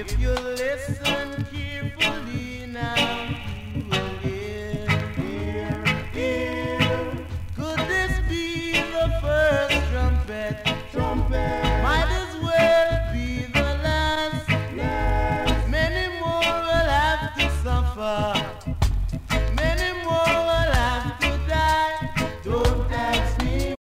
If you listen.